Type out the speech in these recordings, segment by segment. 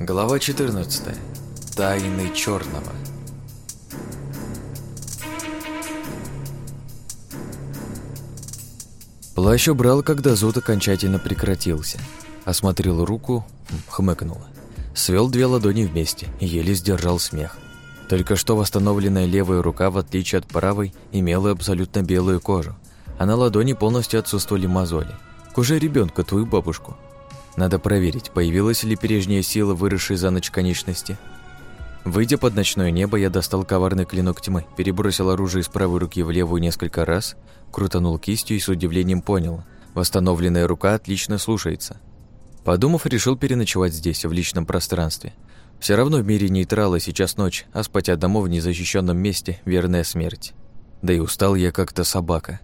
Глава 14. Тайны черного. Плащ убрал, когда зуд окончательно прекратился. Осмотрел руку, хмыкнул. Свел две ладони вместе еле сдержал смех. Только что восстановленная левая рука, в отличие от правой, имела абсолютно белую кожу, а на ладони полностью отсутствовали мозоли. Кожа ребенка, твою бабушку. Надо проверить, появилась ли прежняя сила, выросшая за ночь конечности. Выйдя под ночное небо, я достал коварный клинок тьмы, перебросил оружие из правой руки в левую несколько раз, крутанул кистью и с удивлением понял, восстановленная рука отлично слушается. Подумав, решил переночевать здесь, в личном пространстве – все равно в мире нейтрала сейчас ночь, а спать одному в незащищенном месте – верная смерть. Да и устал я как-то собака.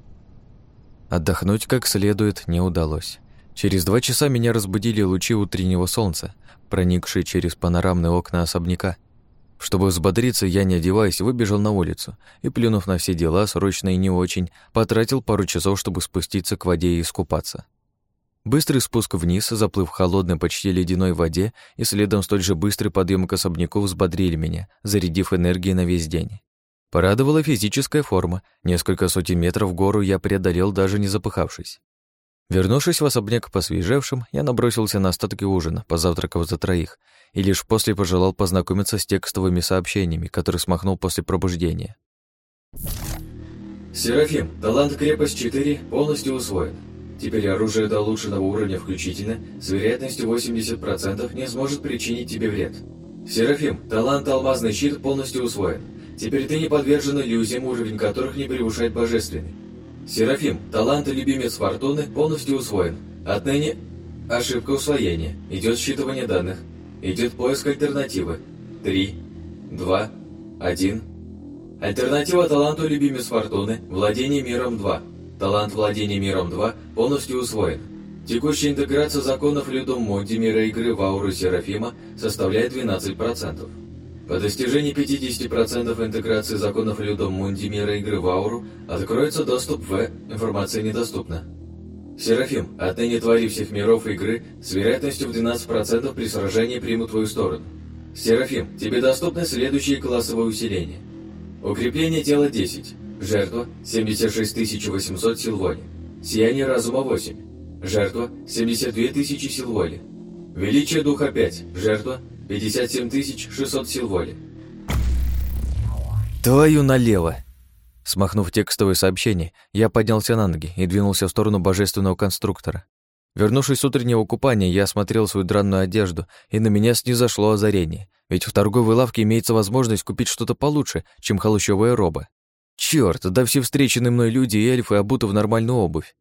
Отдохнуть как следует не удалось. Через два часа меня разбудили лучи утреннего солнца, проникшие через панорамные окна особняка. Чтобы взбодриться, я, не одеваясь, выбежал на улицу и, плюнув на все дела, срочно и не очень, потратил пару часов, чтобы спуститься к воде и искупаться. Быстрый спуск вниз, заплыв в холодной, почти ледяной воде, и следом столь же быстрый подъем к особняку взбодрили меня, зарядив энергией на весь день. Порадовала физическая форма. Несколько сотен метров гору я преодолел, даже не запыхавшись. Вернувшись в особняк посвежевшим, я набросился на остатки ужина, позавтракав за троих, и лишь после пожелал познакомиться с текстовыми сообщениями, которые смахнул после пробуждения. «Серафим, талант крепость 4 полностью усвоен. Теперь оружие до улучшенного уровня включительно с вероятностью 80% не сможет причинить тебе вред. Серафим, талант «Алмазный щит» полностью усвоен. Теперь ты не подвержен иллюзиям, уровень которых не превышает божественный. Серафим, талант «Любимец Фортуны» полностью усвоен. Отныне ошибка усвоения. Идет считывание данных. Идет поиск альтернативы. Три, два, один. Альтернатива таланту «Любимец Фортуны» – владение миром 2. Талант владения миром 2 полностью усвоен. Текущая интеграция законов Людом Монти мира игры в ауру Серафима составляет 12%. По достижении 50% интеграции законов Людом Мунди мира игры в ауру откроется доступ в «Информация недоступна». Серафим, отныне твари всех миров игры с вероятностью в 12% при сражении примут твою сторону. Серафим, тебе доступны следующие классовые усиления. Укрепление тела 10. Жертва – 76 800 сил воли. Сияние разума 8. Жертва – 72 тысячи сил воли. Величие духа 5. Жертва – 57 600 сил воли. Твою налево! Смахнув текстовое сообщение, я поднялся на ноги и двинулся в сторону божественного конструктора. Вернувшись с утреннего купания, я осмотрел свою дранную одежду, и на меня снизошло озарение, ведь в торговой лавке имеется возможность купить что-то получше, чем холощовая роба. Черт, да все встреченные мной люди и эльфы обуты в нормальную обувь.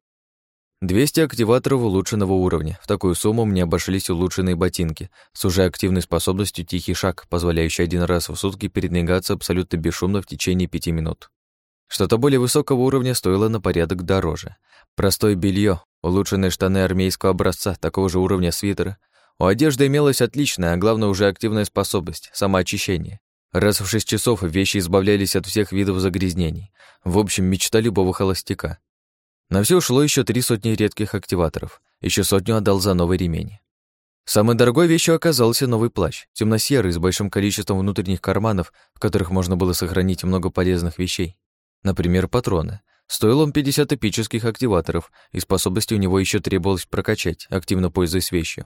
200 активаторов улучшенного уровня. В такую сумму мне обошлись улучшенные ботинки с уже активной способностью «Тихий шаг», позволяющий один раз в сутки передвигаться абсолютно бесшумно в течение пяти минут. Что-то более высокого уровня стоило на порядок дороже. Простое белье, улучшенные штаны армейского образца, такого же уровня свитера. У одежды имелась отличная, а главное уже активная способность – самоочищение. Раз в шесть часов вещи избавлялись от всех видов загрязнений. В общем, мечта любого холостяка. На все ушло еще три сотни редких активаторов. Еще сотню отдал за новый ремень. Самой дорогой вещью оказался новый плащ, темно-серый, с большим количеством внутренних карманов, в которых можно было сохранить много полезных вещей. Например, патроны. Стоил он 50 эпических активаторов, и способности у него еще требовалось прокачать, активно пользуясь вещью.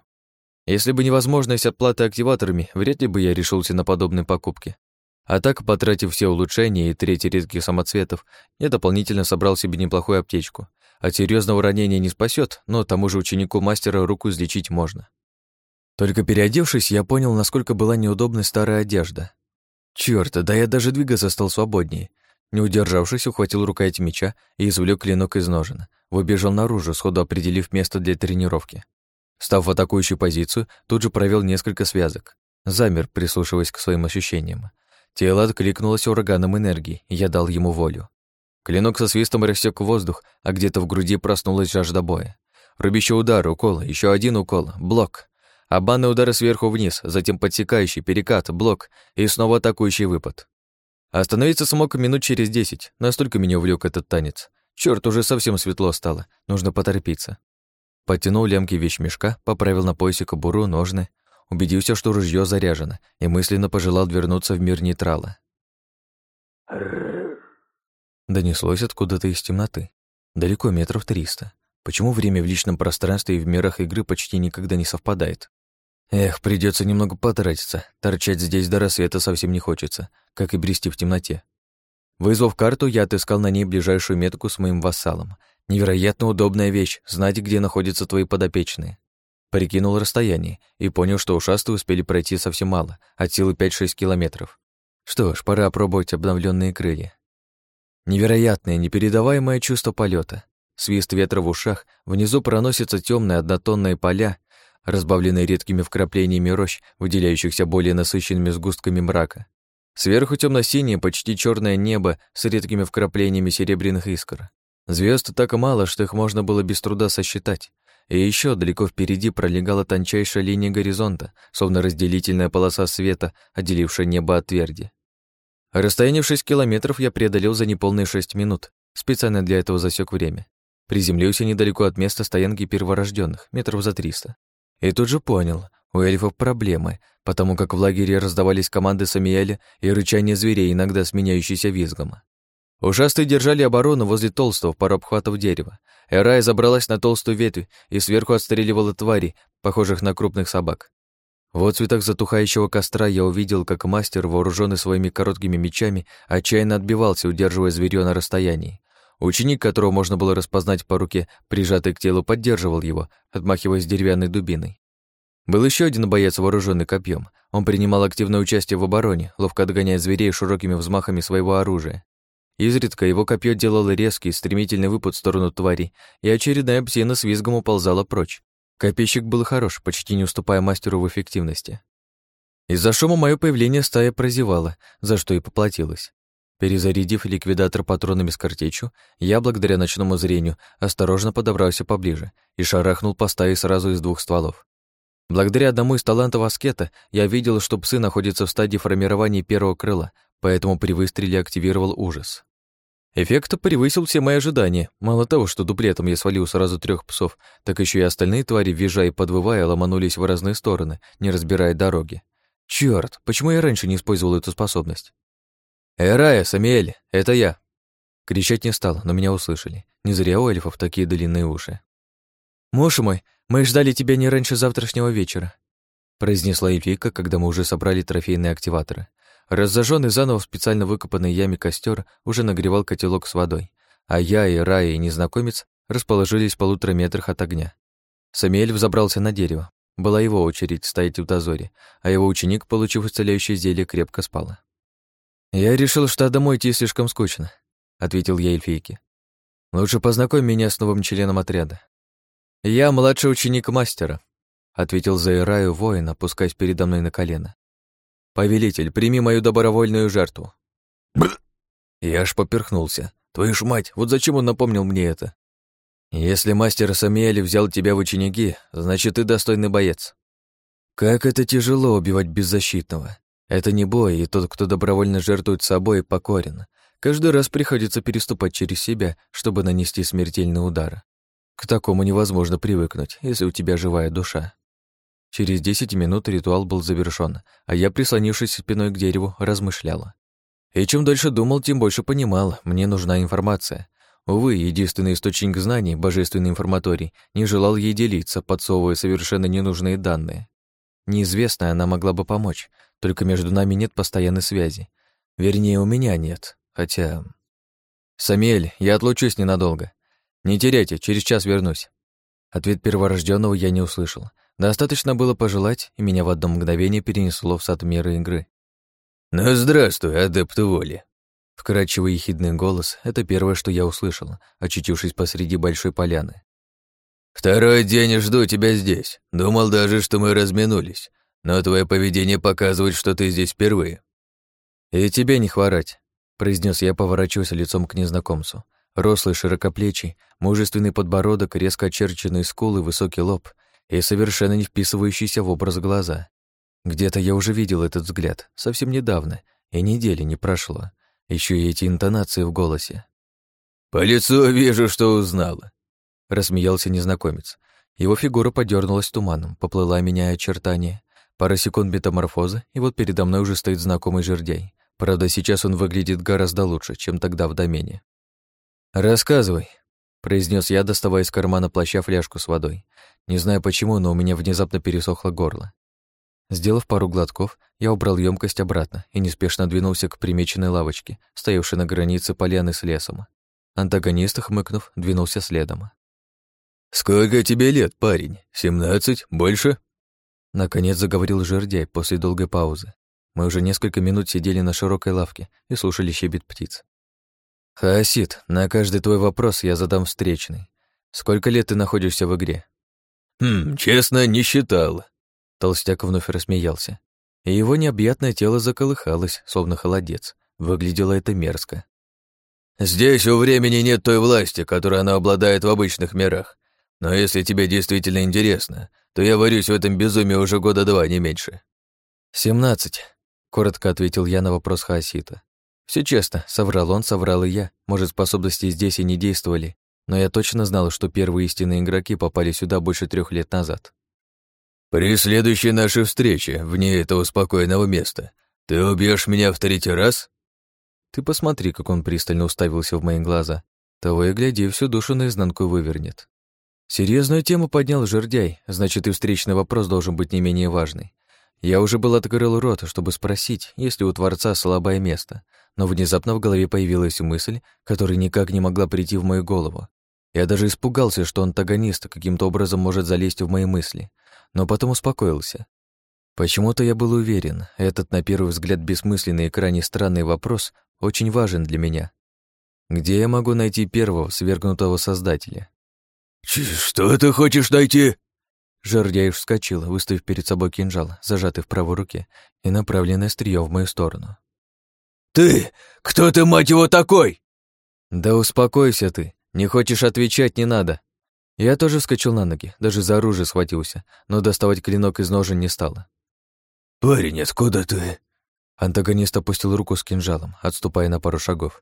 Если бы невозможность оплаты активаторами, вряд ли бы я решился на подобные покупки. А так, потратив все улучшения и треть редких самоцветов, я дополнительно собрал себе неплохую аптечку. От серьезного ранения не спасет, но тому же ученику мастера руку излечить можно. Только переодевшись, я понял, насколько была неудобной старая одежда. Чёрт, да я даже двигаться стал свободнее. Не удержавшись, ухватил рукоять меча и извлек клинок из ножен. Выбежал наружу, сходу определив место для тренировки. Став в атакующую позицию, тут же провел несколько связок. Замер, прислушиваясь к своим ощущениям. Тело откликнулось ураганом энергии, я дал ему волю. Клинок со свистом рассек воздух, а где-то в груди проснулась жажда боя. Рубящий удар, укол, еще один укол, блок. Обманный удар сверху вниз, затем подсекающий, перекат, блок и снова атакующий выпад. Остановиться смог минут через десять, настолько меня увлек этот танец. Черт, уже совсем светло стало, нужно поторопиться. Подтянул лямки вещмешка, поправил на поясе кобуру, ножны. убедился, что ружье заряжено, и мысленно пожелал вернуться в мир нейтрала. Донеслось откуда-то из темноты. Далеко метров триста. Почему время в личном пространстве и в мирах игры почти никогда не совпадает? Эх, придется немного потратиться. Торчать здесь до рассвета совсем не хочется, как и брести в темноте. Вызвав карту, я отыскал на ней ближайшую метку с моим вассалом. Невероятно удобная вещь — знать, где находятся твои подопечные. Прикинул расстояние и понял, что ушастые успели пройти совсем мало, от силы 5-6 километров. Что ж, пора опробовать обновленные крылья. Невероятное, непередаваемое чувство полета. Свист ветра в ушах, внизу проносятся темные однотонные поля, разбавленные редкими вкраплениями рощ, выделяющихся более насыщенными сгустками мрака. Сверху темно синее почти черное небо с редкими вкраплениями серебряных искр. Звезд так мало, что их можно было без труда сосчитать. И еще далеко впереди пролегала тончайшая линия горизонта, словно разделительная полоса света, отделившая небо от тверди. Расстояние в 6 километров я преодолел за неполные 6 минут. Специально для этого засек время. Приземлился недалеко от места стоянки перворожденных, метров за 300. И тут же понял, у эльфов проблемы, потому как в лагере раздавались команды Самиэля и рычание зверей, иногда сменяющиеся визгом. Ушастые держали оборону возле толстого пару обхватов дерева. Эрая забралась на толстую ветвь и сверху отстреливала твари, похожих на крупных собак. В отцветах затухающего костра я увидел, как мастер, вооруженный своими короткими мечами, отчаянно отбивался, удерживая зверьё на расстоянии. Ученик, которого можно было распознать по руке, прижатый к телу, поддерживал его, отмахиваясь деревянной дубиной. Был еще один боец, вооруженный копьем. Он принимал активное участие в обороне, ловко отгоняя зверей широкими взмахами своего оружия. Изредка его копье делало резкий, стремительный выпад в сторону твари, и очередная псина с визгом уползала прочь. Копейщик был хорош, почти не уступая мастеру в эффективности. Из-за шума мое появление стая прозевала, за что и поплатилась. Перезарядив ликвидатор патронами с картечью, я, благодаря ночному зрению, осторожно подобрался поближе и шарахнул по стае сразу из двух стволов. Благодаря одному из талантов аскета я видел, что псы находятся в стадии формирования первого крыла, поэтому при выстреле активировал ужас. Эффект превысил все мои ожидания. Мало того, что дуплетом я свалил сразу трех псов, так еще и остальные твари, визжа и подвывая, ломанулись в разные стороны, не разбирая дороги. Черт, почему я раньше не использовал эту способность? «Эрая, Самиэль, это я!» Кричать не стал, но меня услышали. Не зря у эльфов такие длинные уши. «Муж мой, мы ждали тебя не раньше завтрашнего вечера», произнесла Эвика, когда мы уже собрали трофейные активаторы. Разожженный заново в специально выкопанной яме костер уже нагревал котелок с водой, а я и Рая и незнакомец расположились в полутора метрах от огня. Самиэль взобрался на дерево. Была его очередь стоять в дозоре, а его ученик, получив исцеляющее зелье, крепко спал. «Я решил, что домой идти слишком скучно», — ответил я эльфийке. «Лучше познакомь меня с новым членом отряда». «Я младший ученик мастера», — ответил Заираю воин, опускаясь передо мной на колено. «Повелитель, прими мою добровольную жертву». Бр! Я аж поперхнулся. Твою ж мать, вот зачем он напомнил мне это? Если мастер Самиэль взял тебя в ученики, значит, ты достойный боец. Как это тяжело убивать беззащитного. Это не бой, и тот, кто добровольно жертвует собой, покорен. Каждый раз приходится переступать через себя, чтобы нанести смертельный удар. К такому невозможно привыкнуть, если у тебя живая душа. Через десять минут ритуал был завершён, а я, прислонившись спиной к дереву, размышляла. И чем дольше думал, тем больше понимал, мне нужна информация. Увы, единственный источник знаний, божественный информаторий, не желал ей делиться, подсовывая совершенно ненужные данные. Неизвестная она могла бы помочь, только между нами нет постоянной связи. Вернее, у меня нет, хотя... «Самиэль, я отлучусь ненадолго. Не теряйте, через час вернусь». Ответ перворожденного я не услышал. Достаточно было пожелать, и меня в одно мгновение перенесло в сад меры игры. «Ну, здравствуй, адепт воли!» Вкрадчивый ехидный голос — это первое, что я услышал, очутившись посреди большой поляны. «Второй день жду тебя здесь. Думал даже, что мы разминулись, но твое поведение показывает, что ты здесь впервые». «И тебе не хворать», — произнес я, поворачиваясь лицом к незнакомцу. Рослый, широкоплечий, мужественный подбородок, резко очерченные скулы, высокий лоб — и совершенно не вписывающиеся в образ глаза. Где-то я уже видел этот взгляд, совсем недавно, и недели не прошло. Еще и эти интонации в голосе. «По лицу вижу, что узнала», — рассмеялся незнакомец. Его фигура подернулась туманом, поплыла, меняя очертания. Пара секунд метаморфоза, и вот передо мной уже стоит знакомый жердяй. Правда, сейчас он выглядит гораздо лучше, чем тогда в домене. «Рассказывай», — произнес я, доставая из кармана плаща фляжку с водой. Не знаю почему, но у меня внезапно пересохло горло. Сделав пару глотков, я убрал емкость обратно и неспешно двинулся к примеченной лавочке, стоявшей на границе поляны с лесом. Антагонист, хмыкнув, двинулся следом. «Сколько тебе лет, парень? Семнадцать? Больше?» Наконец заговорил жердяй после долгой паузы. Мы уже несколько минут сидели на широкой лавке и слушали щебет птиц. «Хаосид, на каждый твой вопрос я задам встречный. Сколько лет ты находишься в игре?» «Хм, честно, не считал». Толстяк вновь рассмеялся. И его необъятное тело заколыхалось, словно холодец. Выглядело это мерзко. «Здесь у времени нет той власти, которой она обладает в обычных мирах. Но если тебе действительно интересно, то я варюсь в этом безумии уже года два, не меньше». «Семнадцать», — коротко ответил я на вопрос Хаосита. Все честно, соврал он, соврал и я. Может, способности здесь и не действовали, но я точно знал, что первые истинные игроки попали сюда больше трех лет назад. «При следующей нашей встрече, вне этого спокойного места, ты убьешь меня в третий раз?» Ты посмотри, как он пристально уставился в мои глаза. Того и гляди, всю душу наизнанку вывернет. Серьезную тему поднял жердяй, значит, и встречный вопрос должен быть не менее важный. Я уже был открыл рот, чтобы спросить, есть ли у Творца слабое место, но внезапно в голове появилась мысль, которая никак не могла прийти в мою голову. Я даже испугался, что антагонист каким-то образом может залезть в мои мысли, но потом успокоился. Почему-то я был уверен, этот на первый взгляд бессмысленный и крайне странный вопрос очень важен для меня. Где я могу найти первого свергнутого создателя? «Что ты хочешь найти?» Жердяев вскочил, выставив перед собой кинжал, зажатый в правой руке и направленный острием в мою сторону. «Ты? Кто ты, мать его, такой?» «Да успокойся ты. Не хочешь отвечать, не надо». Я тоже вскочил на ноги, даже за оружие схватился, но доставать клинок из ножен не стало. «Парень, откуда ты?» Антагонист опустил руку с кинжалом, отступая на пару шагов.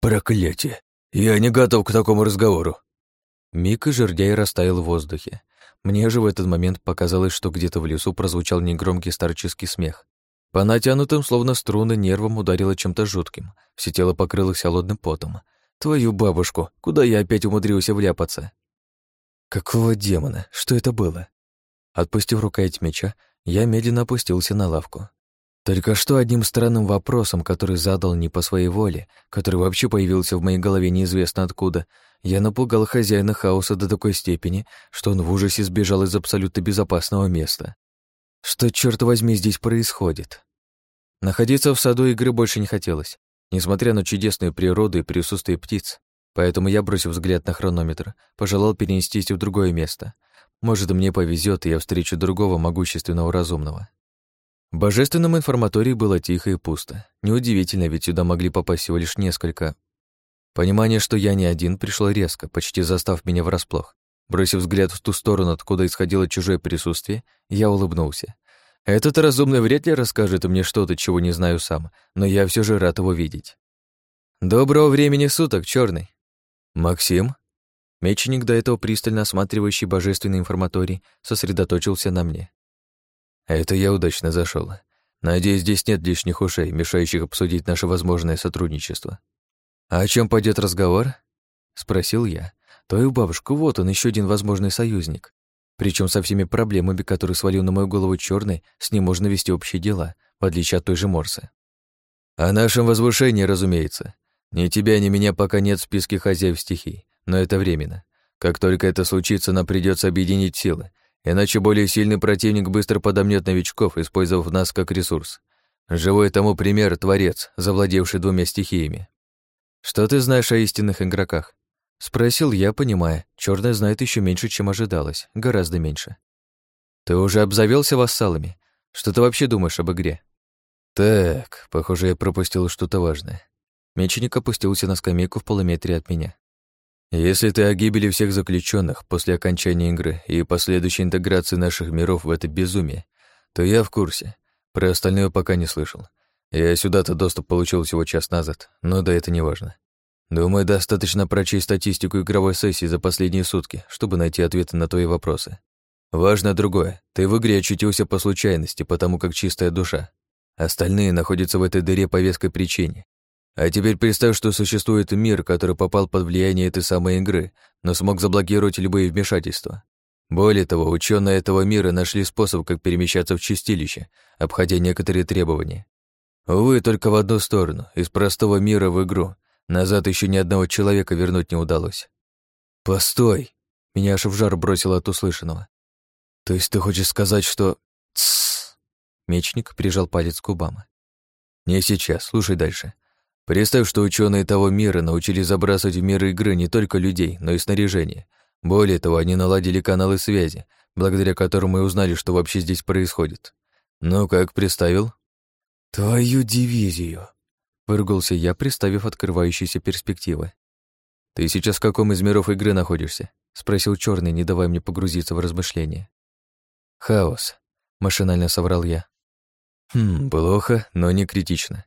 «Проклятие! Я не готов к такому разговору!» Миг и жердяй растаял в воздухе. Мне же в этот момент показалось, что где-то в лесу прозвучал негромкий старческий смех. По натянутым, словно струны, нервам ударило чем-то жутким. Все тело покрылось холодным потом. Твою бабушку, куда я опять умудрился вляпаться? Какого демона? Что это было? Отпустив рукоять меча, я медленно опустился на лавку. Только что одним странным вопросом, который задал не по своей воле, который вообще появился в моей голове неизвестно откуда, я напугал хозяина хаоса до такой степени, что он в ужасе сбежал из абсолютно безопасного места. Что, черт возьми, здесь происходит? Находиться в саду игры больше не хотелось, несмотря на чудесную природу и присутствие птиц. Поэтому я, бросив взгляд на хронометр, пожелал перенестись в другое место. Может, мне повезет, и я встречу другого могущественного разумного. В божественном информатории было тихо и пусто. Неудивительно, ведь сюда могли попасть всего лишь несколько Понимание, что я не один, пришло резко, почти застав меня врасплох. Бросив взгляд в ту сторону, откуда исходило чужое присутствие, я улыбнулся. Этот разумный вряд ли расскажет мне что-то, чего не знаю сам, но я все же рад его видеть. «Доброго времени суток, черный. «Максим?» Меченик, до этого пристально осматривающий божественный информаторий, сосредоточился на мне. «Это я удачно зашел. Надеюсь, здесь нет лишних ушей, мешающих обсудить наше возможное сотрудничество». «А о чем пойдет разговор?» — спросил я. «Твою бабушку, вот он, еще один возможный союзник. Причем со всеми проблемами, которые свалил на мою голову черный, с ним можно вести общие дела, в отличие от той же Морсы. О нашем возвышении, разумеется. Ни тебя, ни меня пока нет в списке хозяев стихий, но это временно. Как только это случится, нам придется объединить силы, иначе более сильный противник быстро подомнет новичков, использовав нас как ресурс. Живой тому пример — Творец, завладевший двумя стихиями. «Что ты знаешь о истинных игроках?» Спросил я, понимая, черная знает еще меньше, чем ожидалось, гораздо меньше. «Ты уже обзавелся вассалами? Что ты вообще думаешь об игре?» «Так, похоже, я пропустил что-то важное». Меченик опустился на скамейку в полуметре от меня. «Если ты о гибели всех заключенных после окончания игры и последующей интеграции наших миров в это безумие, то я в курсе. Про остальное пока не слышал. Я сюда-то доступ получил всего час назад, но да это не важно. Думаю, достаточно прочесть статистику игровой сессии за последние сутки, чтобы найти ответы на твои вопросы. Важно другое. Ты в игре очутился по случайности, потому как чистая душа. Остальные находятся в этой дыре по веской причине. А теперь представь, что существует мир, который попал под влияние этой самой игры, но смог заблокировать любые вмешательства. Более того, ученые этого мира нашли способ, как перемещаться в чистилище, обходя некоторые требования. Увы, только в одну сторону, из простого мира в игру. Назад еще ни одного человека вернуть не удалось. «Постой!» Меня аж в жар бросило от услышанного. «То есть ты хочешь сказать, что...» «Тссс!» Мечник прижал палец к губам. «Не сейчас, слушай дальше. Представь, что ученые того мира научились забрасывать в мир игры не только людей, но и снаряжение. Более того, они наладили каналы связи, благодаря которым мы узнали, что вообще здесь происходит. Ну, как представил? «Твою дивизию!» — выругался я, представив открывающиеся перспективы. «Ты сейчас в каком из миров игры находишься?» — спросил черный, не давая мне погрузиться в размышления. «Хаос», — машинально соврал я. «Хм, плохо, но не критично.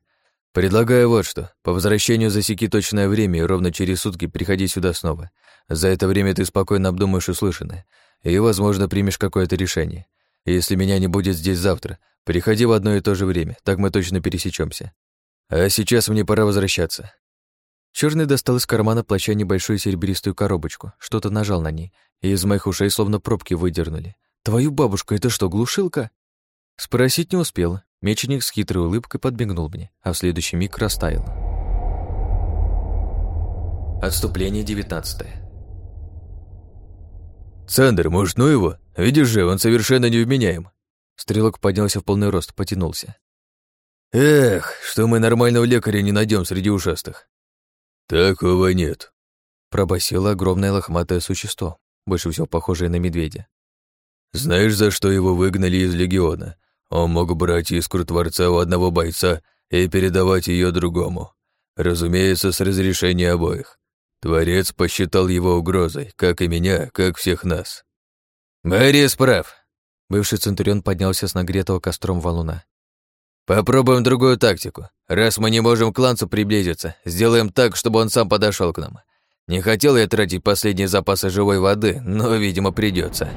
Предлагаю вот что. По возвращению засеки точное время и ровно через сутки приходи сюда снова. За это время ты спокойно обдумаешь услышанное и, возможно, примешь какое-то решение. Если меня не будет здесь завтра, приходи в одно и то же время, так мы точно пересечемся. А сейчас мне пора возвращаться. Черный достал из кармана плаща небольшую серебристую коробочку, что-то нажал на ней, и из моих ушей словно пробки выдернули. «Твою бабушку, это что, глушилка?» Спросить не успел. Меченик с хитрой улыбкой подбегнул мне, а в следующий миг растаял. Отступление девятнадцатое. «Сандер, может, ну его? Видишь же, он совершенно невменяем». Стрелок поднялся в полный рост, потянулся. «Эх, что мы нормального лекаря не найдем среди ушастых». «Такого нет», — пробасило огромное лохматое существо, больше всего похожее на медведя. «Знаешь, за что его выгнали из легиона? Он мог брать искру Творца у одного бойца и передавать ее другому. Разумеется, с разрешения обоих. Творец посчитал его угрозой, как и меня, как всех нас. «Борис прав», — бывший Центурион поднялся с нагретого костром валуна. «Попробуем другую тактику. Раз мы не можем к Лансу приблизиться, сделаем так, чтобы он сам подошел к нам. Не хотел я тратить последние запасы живой воды, но, видимо, придется.